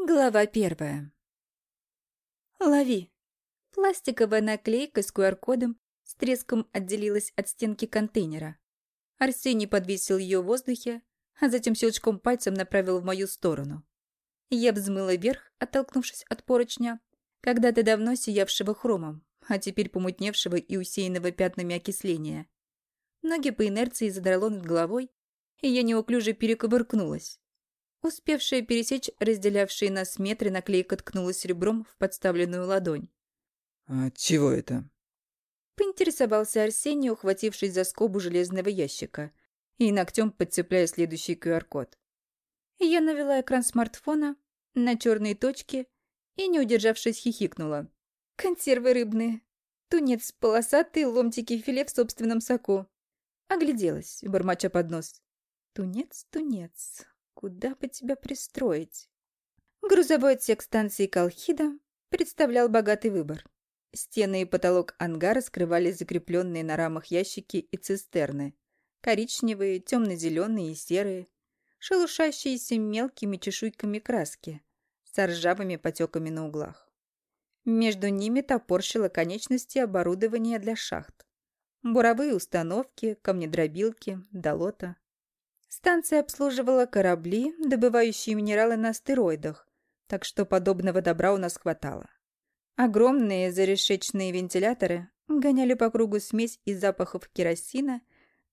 Глава первая. Лови. Пластиковая наклейка с QR-кодом с треском отделилась от стенки контейнера. Арсений подвесил ее в воздухе, а затем щелчком пальцем направил в мою сторону. Я взмыла вверх, оттолкнувшись от поручня, когда-то давно сиявшего хромом, а теперь помутневшего и усеянного пятнами окисления. Ноги по инерции задрало над головой, и я неуклюже перекувыркнулась. Успевшая пересечь разделявшие нас метры, наклейка ткнулась ребром в подставленную ладонь. «А чего это?» Поинтересовался Арсений, ухватившись за скобу железного ящика и ногтем подцепляя следующий QR-код. Я навела экран смартфона на черные точки и, не удержавшись, хихикнула. «Консервы рыбные. Тунец полосатый, ломтики филе в собственном соку». Огляделась, бормоча под нос. «Тунец, тунец, Куда бы тебя пристроить? Грузовой отсек станции Колхида представлял богатый выбор. Стены и потолок ангара скрывали закрепленные на рамах ящики и цистерны. Коричневые, темно-зеленые и серые, шелушащиеся мелкими чешуйками краски, с ржавыми потеками на углах. Между ними топорщило конечности оборудования для шахт. Буровые установки, камнедробилки, долота. Станция обслуживала корабли, добывающие минералы на астероидах, так что подобного добра у нас хватало. Огромные зарешечные вентиляторы гоняли по кругу смесь из запахов керосина,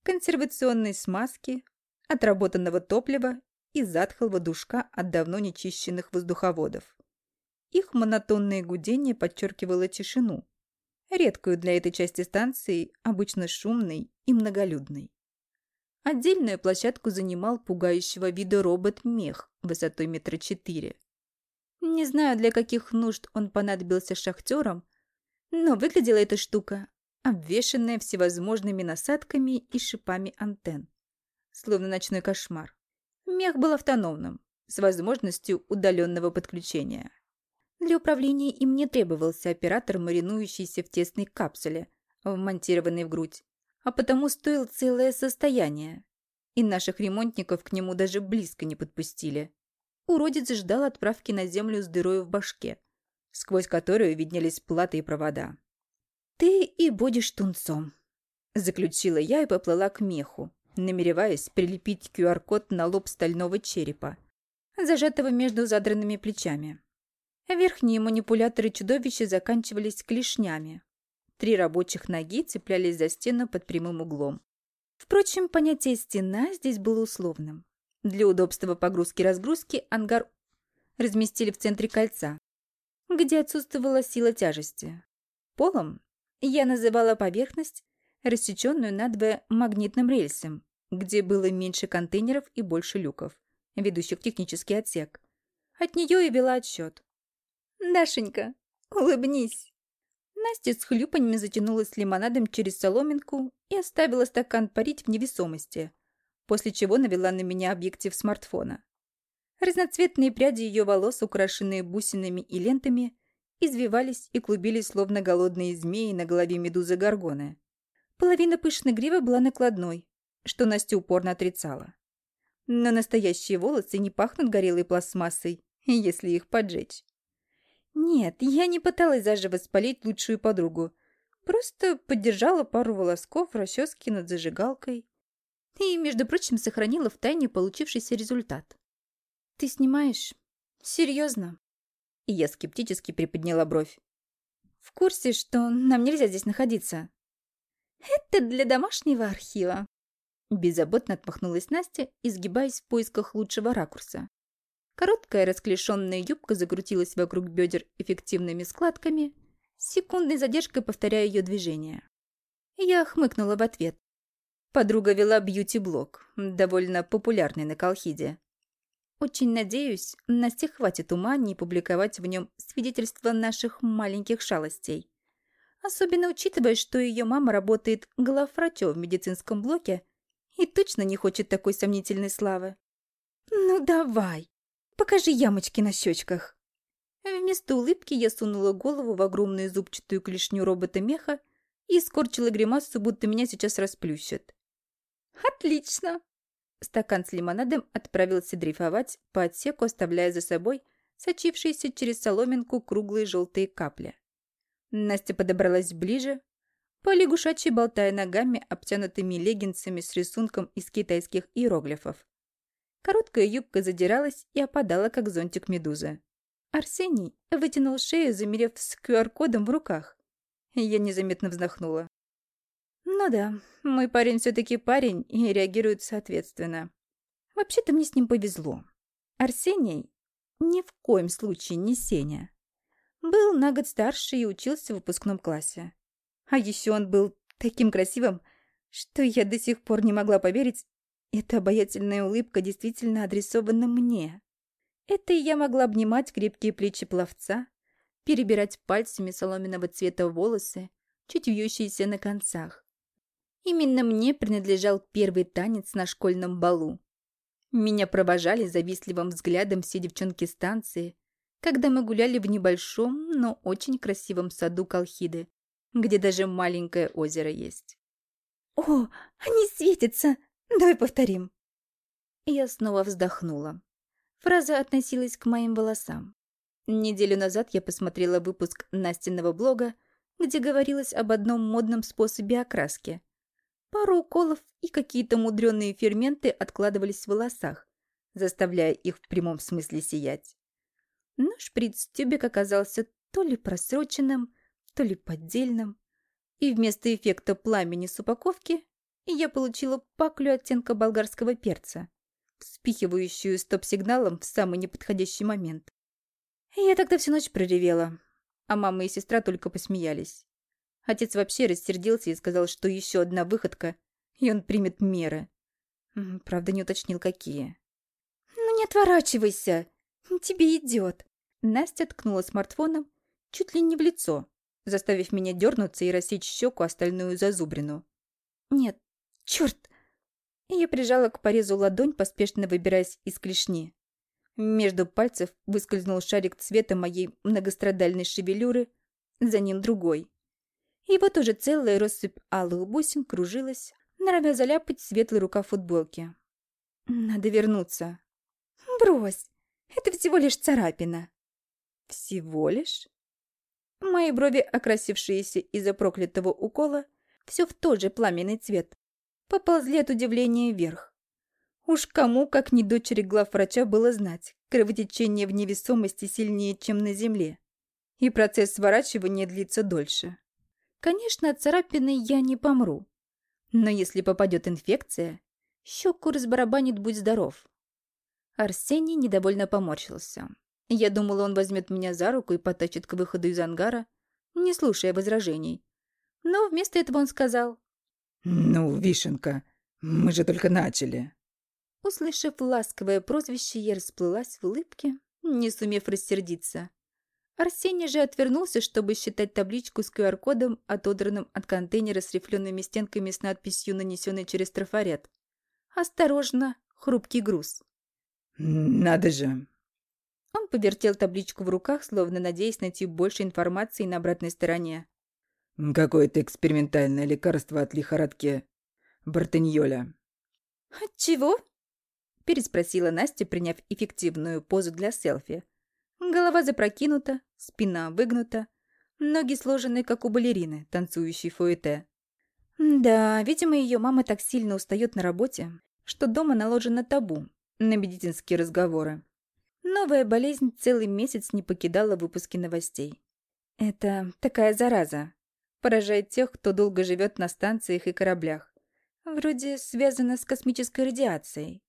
консервационной смазки, отработанного топлива и затхлого душка от давно нечищенных воздуховодов. Их монотонное гудение подчеркивало тишину, редкую для этой части станции, обычно шумной и многолюдной. Отдельную площадку занимал пугающего вида робот-мех высотой метра четыре. Не знаю, для каких нужд он понадобился шахтерам, но выглядела эта штука, обвешанная всевозможными насадками и шипами антенн, словно ночной кошмар. Мех был автономным, с возможностью удаленного подключения. Для управления им не требовался оператор, маринующийся в тесной капсуле, вмонтированной в грудь а потому стоил целое состояние. И наших ремонтников к нему даже близко не подпустили. Уродец ждал отправки на землю с дырой в башке, сквозь которую виднелись платы и провода. «Ты и будешь тунцом», – заключила я и поплыла к меху, намереваясь прилепить QR-код на лоб стального черепа, зажатого между задранными плечами. Верхние манипуляторы чудовища заканчивались клешнями, Три рабочих ноги цеплялись за стену под прямым углом. Впрочем, понятие «стена» здесь было условным. Для удобства погрузки-разгрузки ангар разместили в центре кольца, где отсутствовала сила тяжести. Полом я называла поверхность, рассеченную надвое магнитным рельсом, где было меньше контейнеров и больше люков, ведущих в технический отсек. От нее и вела отсчет. «Дашенька, улыбнись!» Настя с хлюпаньями затянулась лимонадом через соломинку и оставила стакан парить в невесомости, после чего навела на меня объектив смартфона. Разноцветные пряди ее волос, украшенные бусинами и лентами, извивались и клубились, словно голодные змеи на голове медузы Горгоны. Половина пышной гривы была накладной, что Настя упорно отрицала. Но настоящие волосы не пахнут горелой пластмассой, если их поджечь. Нет, я не пыталась заживо спалить лучшую подругу. Просто поддержала пару волосков расчески над зажигалкой. И, между прочим, сохранила в тайне получившийся результат. «Ты снимаешь? Серьезно?» И я скептически приподняла бровь. «В курсе, что нам нельзя здесь находиться?» «Это для домашнего архива», Беззаботно отмахнулась Настя, изгибаясь в поисках лучшего ракурса. Короткая расклешенная юбка закрутилась вокруг бедер эффективными складками, с секундной задержкой повторяя ее движение. Я хмыкнула в ответ. Подруга вела бьюти-блог, довольно популярный на Колхиде. Очень надеюсь, Насте хватит ума не публиковать в нем свидетельства наших маленьких шалостей. Особенно учитывая, что ее мама работает главврачом в медицинском блоке и точно не хочет такой сомнительной славы. «Ну давай!» Покажи ямочки на щечках. Вместо улыбки я сунула голову в огромную зубчатую клешню робота-меха и скорчила гримасу, будто меня сейчас расплющат. «Отлично!» Стакан с лимонадом отправился дрейфовать по отсеку, оставляя за собой сочившиеся через соломинку круглые желтые капли. Настя подобралась ближе, по лягушачьи болтая ногами, обтянутыми леггинсами с рисунком из китайских иероглифов. Короткая юбка задиралась и опадала, как зонтик медузы. Арсений вытянул шею, замерев с QR-кодом в руках. Я незаметно вздохнула. Ну да, мой парень все-таки парень и реагирует соответственно. Вообще-то мне с ним повезло. Арсений ни в коем случае не Сеня. Был на год старше и учился в выпускном классе. А еще он был таким красивым, что я до сих пор не могла поверить, эта обаятельная улыбка действительно адресована мне. Это я могла обнимать крепкие плечи пловца, перебирать пальцами соломенного цвета волосы, чуть вьющиеся на концах. Именно мне принадлежал первый танец на школьном балу. Меня провожали завистливым взглядом все девчонки станции, когда мы гуляли в небольшом, но очень красивом саду Колхиды, где даже маленькое озеро есть. «О, они светятся! Давай повторим!» Я снова вздохнула. Фраза относилась к моим волосам. Неделю назад я посмотрела выпуск Настиного блога, где говорилось об одном модном способе окраски. Пару уколов и какие-то мудреные ферменты откладывались в волосах, заставляя их в прямом смысле сиять. Но шприц-тюбик оказался то ли просроченным, то ли поддельным, и вместо эффекта пламени с упаковки я получила паклю оттенка болгарского перца, вспихивающую стоп-сигналом в самый неподходящий момент. Я тогда всю ночь проревела, а мама и сестра только посмеялись. Отец вообще рассердился и сказал, что еще одна выходка, и он примет меры. Правда, не уточнил, какие. «Ну не отворачивайся! Тебе идет!» Настя ткнула смартфоном чуть ли не в лицо, заставив меня дернуться и рассечь щеку остальную зазубрину. «Нет, черт!» Я прижала к порезу ладонь, поспешно выбираясь из клешни. Между пальцев выскользнул шарик цвета моей многострадальной шевелюры, за ним другой. И вот уже целая россыпь алых бусин кружилась, норовя заляпать светлый рукав футболки. «Надо вернуться». «Брось, это всего лишь царапина». «Всего лишь?» Мои брови, окрасившиеся из-за проклятого укола, все в тот же пламенный цвет, поползли от удивления вверх. Уж кому, как не дочери главврача, было знать, кровотечение в невесомости сильнее, чем на земле, и процесс сворачивания длится дольше. Конечно, от царапины я не помру, но если попадет инфекция, щеку разбарабанит «Будь здоров». Арсений недовольно поморщился. Я думала, он возьмет меня за руку и потащит к выходу из ангара, не слушая возражений. Но вместо этого он сказал. «Ну, Вишенка, мы же только начали». Услышав ласковое прозвище, я расплылась в улыбке, не сумев рассердиться. Арсений же отвернулся, чтобы считать табличку с QR-кодом, отодранным от контейнера с рифлеными стенками с надписью, нанесенной через трафарет. «Осторожно, хрупкий груз». «Надо же, он повертел табличку в руках, словно надеясь найти больше информации на обратной стороне. «Какое-то экспериментальное лекарство от лихорадки Бартеньоля». «От чего?» – переспросила Настя, приняв эффективную позу для селфи. Голова запрокинута, спина выгнута, ноги сложены, как у балерины, танцующей фуэте. Да, видимо, ее мама так сильно устает на работе, что дома наложено табу на медицинские разговоры. Новая болезнь целый месяц не покидала выпуски новостей. Это такая зараза. Поражает тех, кто долго живет на станциях и кораблях. Вроде связана с космической радиацией.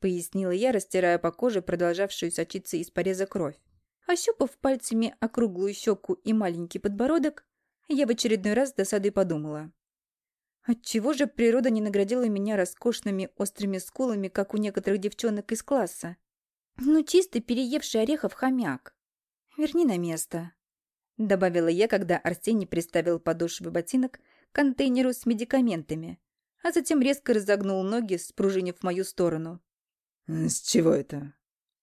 Пояснила я, растирая по коже продолжавшую сочиться из пореза кровь. Ощупав пальцами округлую щеку и маленький подбородок, я в очередной раз с досадой подумала. Отчего же природа не наградила меня роскошными острыми скулами, как у некоторых девчонок из класса? Ну, чисто переевший орехов хомяк. Верни на место. Добавила я, когда Арсений приставил подошвы ботинок к контейнеру с медикаментами, а затем резко разогнул ноги, спружинив в мою сторону. «С чего это?»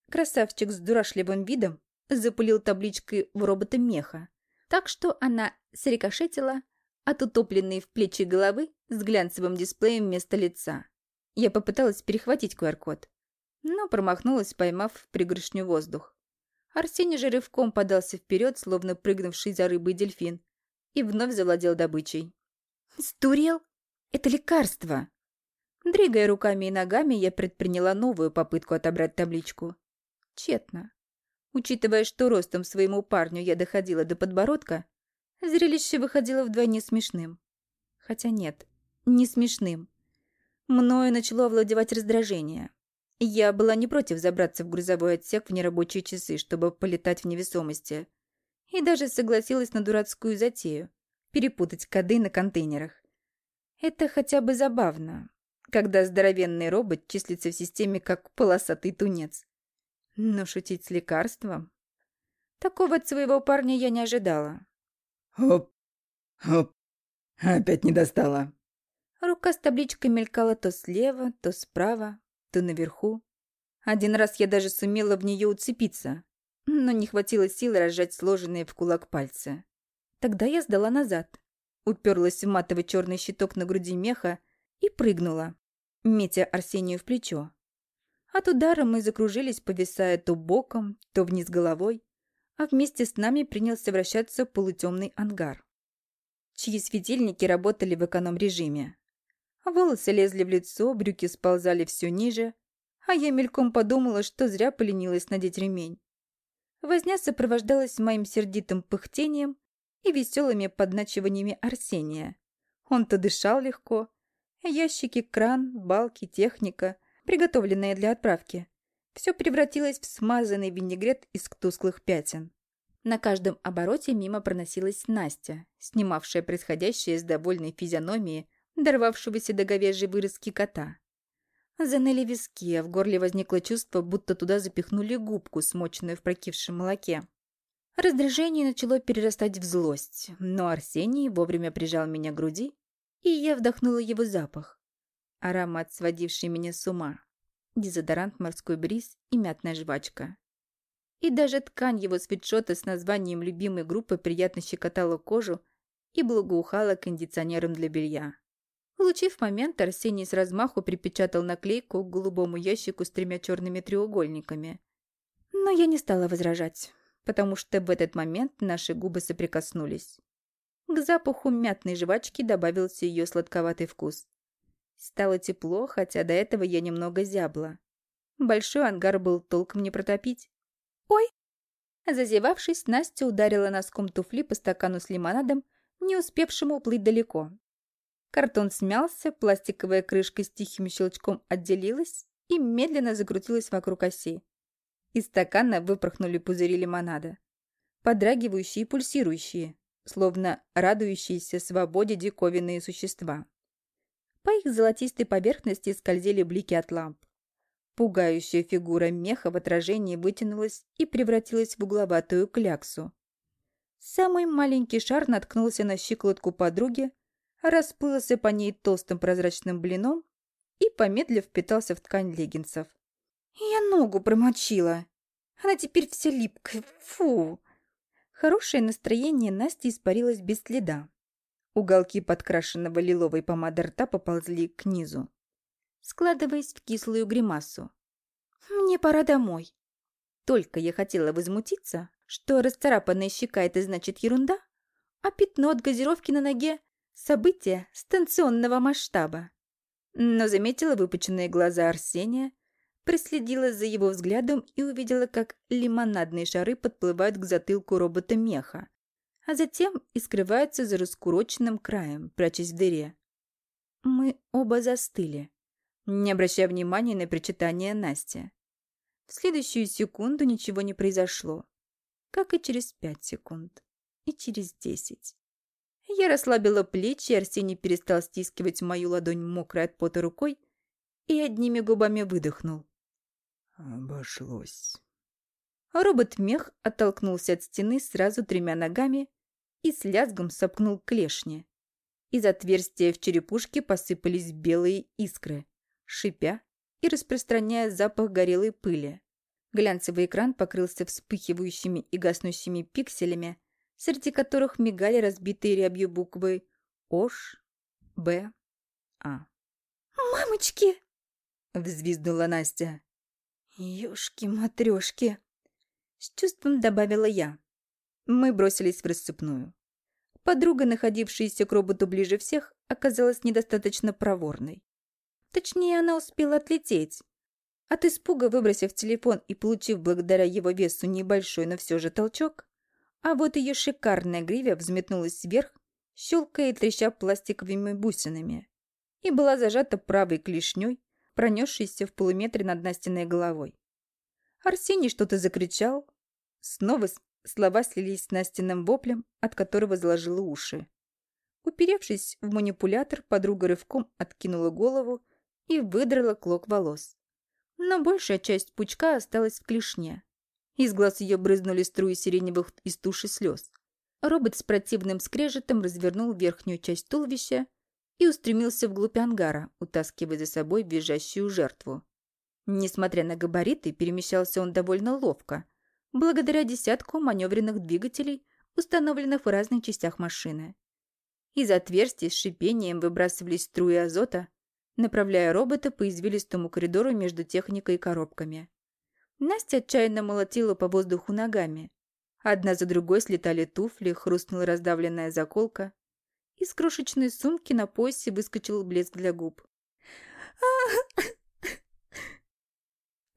Красавчик с дурашливым видом запулил табличкой в робота меха, так что она срикошетила от утопленной в плечи головы с глянцевым дисплеем вместо лица. Я попыталась перехватить QR-код, но промахнулась, поймав пригоршню воздух. Арсений же рывком подался вперед, словно прыгнувший за рыбой дельфин, и вновь завладел добычей. «Сдурел? Это лекарство!» Дрыгая руками и ногами, я предприняла новую попытку отобрать табличку. Тщетно. Учитывая, что ростом своему парню я доходила до подбородка, зрелище выходило вдвойне смешным. Хотя нет, не смешным. Мною начало овладевать раздражение. Я была не против забраться в грузовой отсек в нерабочие часы, чтобы полетать в невесомости. И даже согласилась на дурацкую затею – перепутать коды на контейнерах. Это хотя бы забавно, когда здоровенный робот числится в системе как полосатый тунец. Но шутить с лекарством? Такого от своего парня я не ожидала. Оп, оп, опять не достала. Рука с табличкой мелькала то слева, то справа, то наверху. Один раз я даже сумела в нее уцепиться, но не хватило сил разжать сложенные в кулак пальцы. Тогда я сдала назад, уперлась в матовый черный щиток на груди меха и прыгнула, метя Арсению в плечо. От удара мы закружились, повисая то боком, то вниз головой, а вместе с нами принялся вращаться полутемный ангар, чьи светильники работали в эконом-режиме. Волосы лезли в лицо, брюки сползали все ниже, а я мельком подумала, что зря поленилась надеть ремень. Возня сопровождалась моим сердитым пыхтением и веселыми подначиваниями Арсения. Он-то дышал легко. Ящики, кран, балки, техника приготовленные для отправки. Все превратилось в смазанный винегрет из тусклых пятен. На каждом обороте мимо проносилась Настя, снимавшая происходящее с довольной физиономией дорвавшегося до говяжьей вырезки кота. Заныли виски, а в горле возникло чувство, будто туда запихнули губку, смоченную в прокисшем молоке. Раздражение начало перерастать в злость, но Арсений вовремя прижал меня к груди, и я вдохнула его запах. Аромат, сводивший меня с ума. Дезодорант «Морской бриз» и мятная жвачка. И даже ткань его свитшота с названием любимой группы приятно щекотала кожу и благоухала кондиционером для белья. Улучив момент, Арсений с размаху припечатал наклейку к голубому ящику с тремя черными треугольниками. Но я не стала возражать, потому что в этот момент наши губы соприкоснулись. К запаху мятной жвачки добавился ее сладковатый вкус. Стало тепло, хотя до этого я немного зябла. Большой ангар был толком не протопить. «Ой!» Зазевавшись, Настя ударила носком туфли по стакану с лимонадом, не успевшему уплыть далеко. Картон смялся, пластиковая крышка с тихим щелчком отделилась и медленно закрутилась вокруг оси. Из стакана выпорхнули пузыри лимонада. Подрагивающие и пульсирующие, словно радующиеся свободе диковинные существа. По их золотистой поверхности скользили блики от ламп. Пугающая фигура меха в отражении вытянулась и превратилась в угловатую кляксу. Самый маленький шар наткнулся на щиколотку подруги, расплылся по ней толстым прозрачным блином и, помедлив, впитался в ткань леггинсов. «Я ногу промочила. Она теперь вся липкая. Фу!» Хорошее настроение Насти испарилось без следа. Уголки подкрашенного лиловой помады рта поползли к низу, складываясь в кислую гримасу. «Мне пора домой». Только я хотела возмутиться, что расцарапанная щека – это значит ерунда, а пятно от газировки на ноге – событие станционного масштаба. Но заметила выпученные глаза Арсения, проследила за его взглядом и увидела, как лимонадные шары подплывают к затылку робота-меха, а затем и скрываются за раскуроченным краем, прячась в дыре. Мы оба застыли, не обращая внимания на причитание Насти. В следующую секунду ничего не произошло, как и через пять секунд, и через десять. Я расслабила плечи, Арсений перестал стискивать мою ладонь мокрой от пота рукой и одними губами выдохнул. Обошлось. Робот-мех оттолкнулся от стены сразу тремя ногами и с лязгом сопкнул клешни. Из отверстия в черепушке посыпались белые искры, шипя и распространяя запах горелой пыли. Глянцевый экран покрылся вспыхивающими и гаснущими пикселями, среди которых мигали разбитые рябью буквы «Ош», «Б», «А». «Мамочки!» — взвизгнула Настя. «Ёшки-матрёшки!» С чувством добавила я. Мы бросились в рассыпную. Подруга, находившаяся к роботу ближе всех, оказалась недостаточно проворной. Точнее, она успела отлететь. От испуга, выбросив телефон и получив благодаря его весу небольшой, но все же толчок, а вот ее шикарная гривя взметнулась вверх, щелкая и треща пластиковыми бусинами, и была зажата правой клешней, пронесшейся в полуметре над Настиной головой. Арсений что-то закричал. Снова слова слились с Настиным воплем, от которого заложило уши. Уперевшись в манипулятор, подруга рывком откинула голову и выдрала клок волос. Но большая часть пучка осталась в клешне. Из глаз ее брызнули струи сиреневых из туши слез. Робот с противным скрежетом развернул верхнюю часть туловища и устремился вглубь ангара, утаскивая за собой бежащую жертву. Несмотря на габариты, перемещался он довольно ловко, благодаря десятку маневренных двигателей, установленных в разных частях машины. Из отверстий с шипением выбрасывались струи азота, направляя робота по извилистому коридору между техникой и коробками. Настя отчаянно молотила по воздуху ногами. Одна за другой слетали туфли, хрустнула раздавленная заколка. Из крошечной сумки на поясе выскочил блеск для губ.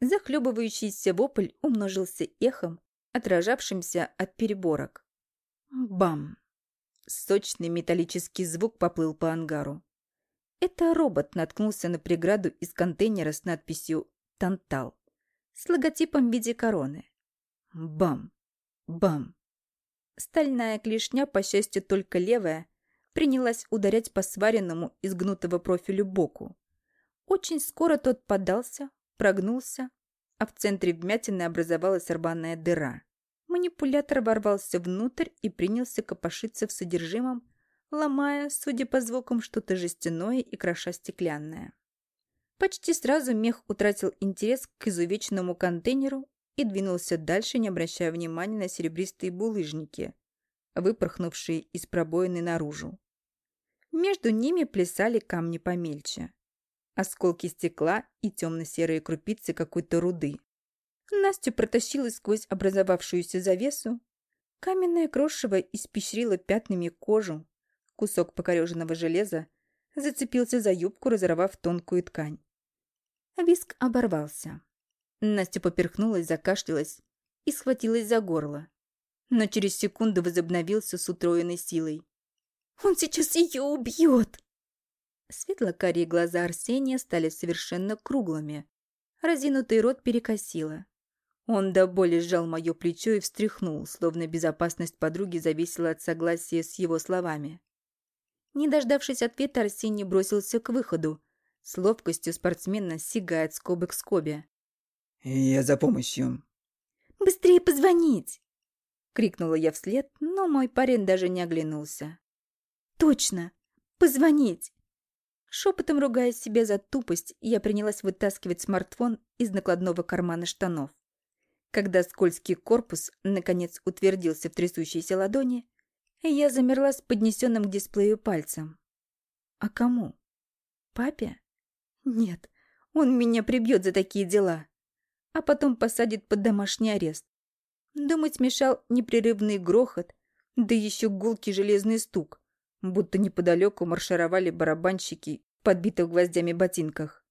Захлебывающийся вопль умножился эхом, отражавшимся от переборок. Бам! Сочный металлический звук поплыл по ангару. Это робот наткнулся на преграду из контейнера с надписью «Тантал» с логотипом в виде короны. Бам! Бам! Стальная клешня, по счастью, только левая, принялась ударять по сваренному из гнутого профилю боку. Очень скоро тот подался, прогнулся, а в центре вмятины образовалась рваная дыра. Манипулятор ворвался внутрь и принялся копошиться в содержимом, ломая, судя по звукам, что-то жестяное и кроша стеклянное. Почти сразу мех утратил интерес к изувеченному контейнеру и двинулся дальше, не обращая внимания на серебристые булыжники, выпорхнувшие из пробоины наружу. Между ними плясали камни помельче. Осколки стекла и темно-серые крупицы какой-то руды. Настя протащилась сквозь образовавшуюся завесу. Каменное крошево испещрило пятнами кожу. Кусок покореженного железа зацепился за юбку, разорвав тонкую ткань. Виск оборвался. Настя поперхнулась, закашлялась и схватилась за горло. Но через секунду возобновился с утроенной силой. «Он сейчас ее убьет!» Светло-карие глаза Арсения стали совершенно круглыми. Разинутый рот перекосило. Он до боли сжал мое плечо и встряхнул, словно безопасность подруги зависела от согласия с его словами. Не дождавшись ответа, Арсений бросился к выходу, с ловкостью спортсмена сигает скобы к скобе. «Я за помощью». «Быстрее позвонить!» Крикнула я вслед, но мой парень даже не оглянулся. «Точно! Позвонить!» Шепотом ругая себя за тупость, я принялась вытаскивать смартфон из накладного кармана штанов. Когда скользкий корпус наконец утвердился в трясущейся ладони, я замерла с поднесенным к дисплею пальцем. А кому? Папе? Нет, он меня прибьет за такие дела. А потом посадит под домашний арест. Думать мешал непрерывный грохот, да еще гулкий железный стук, будто неподалеку маршировали барабанщики в подбитых гвоздями ботинках.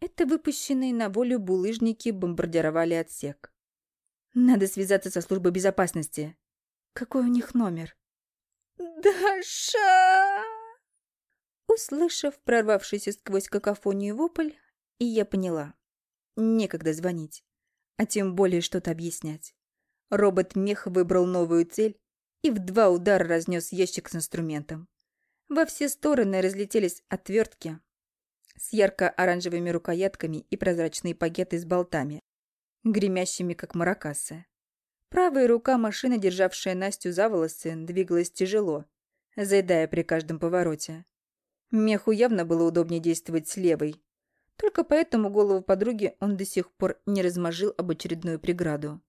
Это выпущенные на волю булыжники бомбардировали отсек. Надо связаться со службой безопасности. Какой у них номер? «Даша!» Услышав прорвавшийся сквозь какофонию вопль, и я поняла. Некогда звонить, а тем более что-то объяснять. Робот-мех выбрал новую цель и в два удара разнес ящик с инструментом. Во все стороны разлетелись отвертки с ярко-оранжевыми рукоятками и прозрачные пакеты с болтами, гремящими как маракасы. Правая рука машины, державшая Настю за волосы, двигалась тяжело, заедая при каждом повороте. Меху явно было удобнее действовать с левой. Только поэтому голову подруги он до сих пор не размажил об очередную преграду.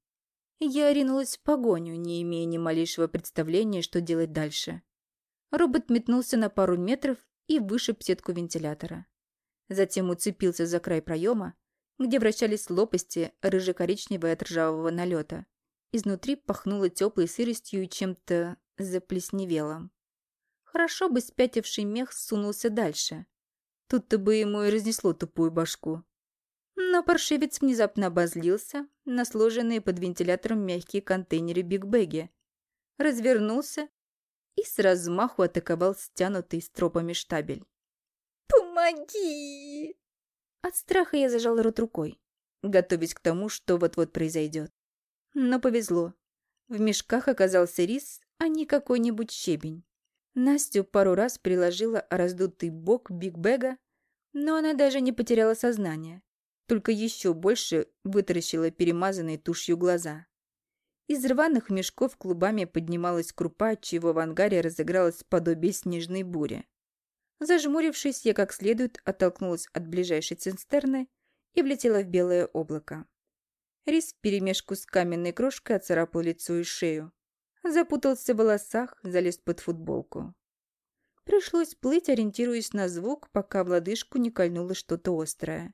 Я ринулась в погоню, не имея ни малейшего представления, что делать дальше. Робот метнулся на пару метров и вышиб сетку вентилятора. Затем уцепился за край проема, где вращались лопасти рыже-коричневой от ржавого налета, Изнутри пахнуло теплой сыростью и чем-то заплесневелым. Хорошо бы спятивший мех сунулся дальше. Тут-то бы ему и разнесло тупую башку. Но паршивец внезапно обозлился на сложенные под вентилятором мягкие контейнеры бигбеги, развернулся и с размаху атаковал стянутый стропами штабель. «Помоги!» От страха я зажал рот рукой, готовясь к тому, что вот-вот произойдет. Но повезло. В мешках оказался рис, а не какой-нибудь щебень. Настю пару раз приложила раздутый бок Биг но она даже не потеряла сознание, только еще больше вытаращила перемазанные тушью глаза. Из рваных мешков клубами поднималась крупа, чего в ангаре разыгралось подобие снежной бури. Зажмурившись, я как следует оттолкнулась от ближайшей цистерны и влетела в белое облако. Рис вперемешку с каменной крошкой оцарапал лицо и шею. Запутался в волосах, залез под футболку. Пришлось плыть, ориентируясь на звук, пока в лодыжку не кольнуло что-то острое.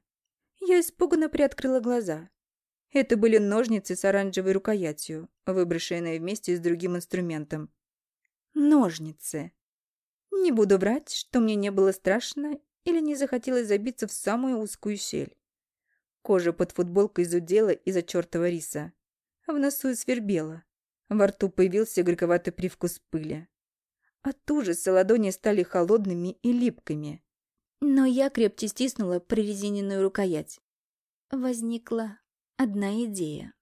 Я испуганно приоткрыла глаза. Это были ножницы с оранжевой рукоятью, выброшенные вместе с другим инструментом. Ножницы. Не буду врать, что мне не было страшно или не захотелось забиться в самую узкую щель. Кожа под футболкой зудела из-за чертова риса. В носу свербела. Во рту появился горьковатый привкус пыли. От ужаса ладони стали холодными и липкими. Но я крепче стиснула прорезиненную рукоять. Возникла одна идея.